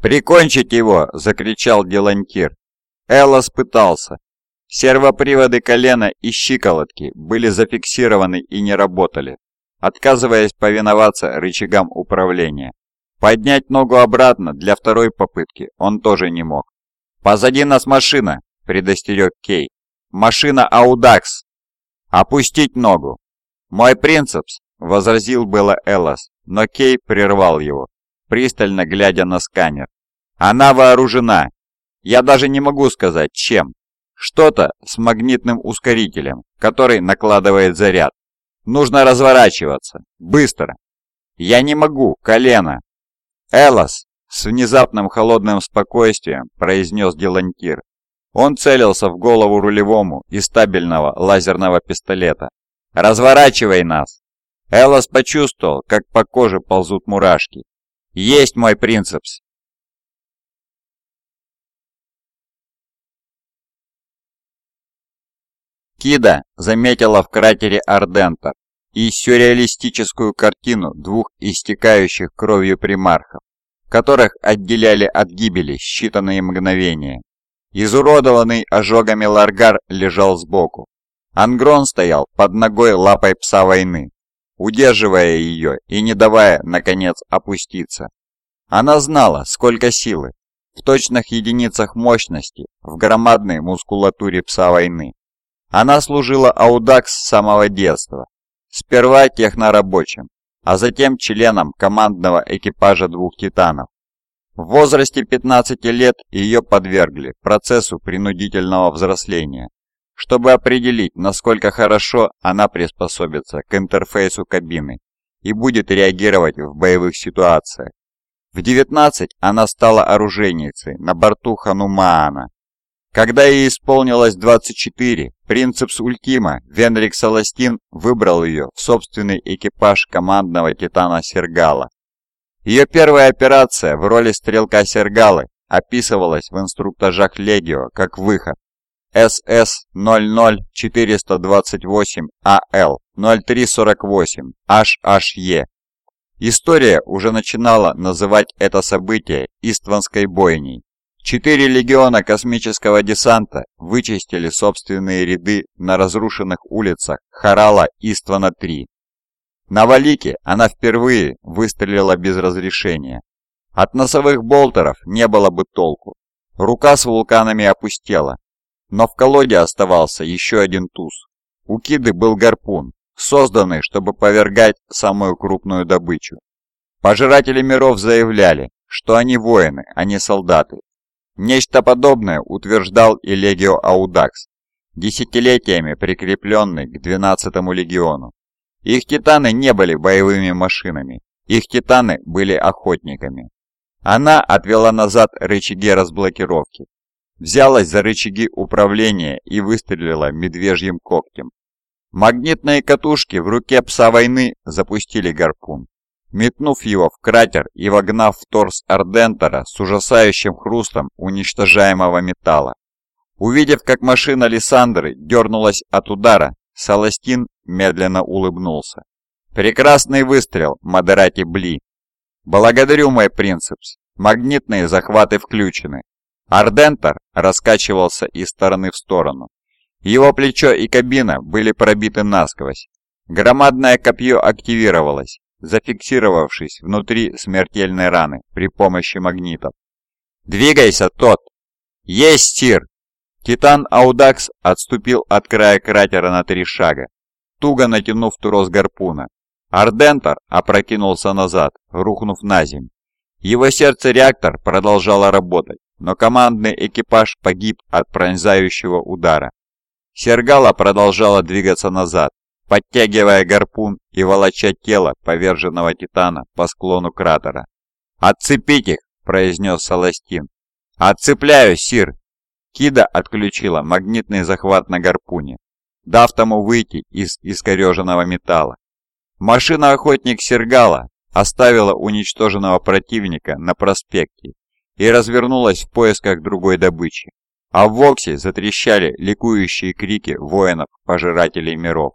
«Прикончить его!» – закричал Делантир. Эллас пытался. Сервоприводы колена и щиколотки были зафиксированы и не работали, отказываясь повиноваться рычагам управления. Поднять ногу обратно для второй попытки он тоже не мог. «Позади нас машина!» – предостерег Кей. «Машина Аудакс!» «Опустить ногу!» «Мой принципс!» – возразил было Эллас, но Кей прервал его, пристально глядя на сканер. «Она вооружена! Я даже не могу сказать, чем. Что-то с магнитным ускорителем, который накладывает заряд. Нужно разворачиваться. Быстро!» «Я не могу, колено!» «Элос!» — с внезапным холодным спокойствием произнес Делантир. Он целился в голову рулевому из стабильного лазерного пистолета. «Разворачивай нас!» Элос почувствовал, как по коже ползут мурашки. «Есть мой принципс!» Кида заметила в кратере Ардента и сюрреалистическую картину двух истекающих кровью примархов, которых отделяли от гибели считанные мгновения. Изуродованный ожогами Ларгар лежал сбоку. Ангрон стоял под ногой лапой пса войны, удерживая ее и не давая, наконец, опуститься. Она знала, сколько силы, в точных единицах мощности, в громадной мускулатуре пса войны. Она служила Аудакс с самого детства, Сперва технорабочим, а затем членом командного экипажа двух «Титанов». В возрасте 15 лет ее подвергли процессу принудительного взросления, чтобы определить, насколько хорошо она приспособится к интерфейсу кабины и будет реагировать в боевых ситуациях. В 19 она стала оружейницей на борту Ханумаана, когда ей исполнилось 24, принцепс Ультима Венрик Саластин выбрал ее в собственный экипаж командного Титана Сергала. Ее первая операция в роли стрелка Сергалы описывалась в инструктажах Легио как выход СС-00428АЛ 0348 HHE. История уже начинала называть это событие Истванской бойней. Четыре легиона космического десанта вычистили собственные ряды на разрушенных улицах Харала Иствана-3. На Валике она впервые выстрелила без разрешения. От носовых болтеров не было бы толку. Рука с вулканами опустела. Но в колоде оставался еще один туз. У Киды был гарпун, созданный, чтобы повергать самую крупную добычу. Пожиратели миров заявляли, что они воины, а не солдаты, Нечто подобное утверждал и Легио Аудакс, десятилетиями прикрепленный к 12-му легиону. Их титаны не были боевыми машинами, их титаны были охотниками. Она отвела назад рычаги разблокировки, взялась за рычаги управления и выстрелила медвежьим когтем. Магнитные катушки в руке пса войны запустили гарпун метнув его в кратер и вогнав в торс Ардентера с ужасающим хрустом уничтожаемого металла. Увидев, как машина Лиссандры дернулась от удара, Саластин медленно улыбнулся. «Прекрасный выстрел, Модерати Бли!» «Благодарю, мой принципс. Магнитные захваты включены». Ардентер раскачивался из стороны в сторону. Его плечо и кабина были пробиты насквозь. Громадное копье активировалось, зафиксировавшись внутри смертельной раны при помощи магнитов. «Двигайся, тот!» «Есть, Тир!» Титан Аудакс отступил от края кратера на три шага, туго натянув трос гарпуна. Ардентор опрокинулся назад, рухнув на землю. Его сердце-реактор продолжало работать, но командный экипаж погиб от пронзающего удара. Сергала продолжала двигаться назад, подтягивая гарпун и волоча тело поверженного титана по склону кратера. «Отцепить их!» – произнес Саластин. «Отцепляю, Сир!» Кида отключила магнитный захват на гарпуне, дав тому выйти из искореженного металла. Машина-охотник Сергала оставила уничтоженного противника на проспекте и развернулась в поисках другой добычи. А в Воксе затрещали ликующие крики воинов-пожирателей миров.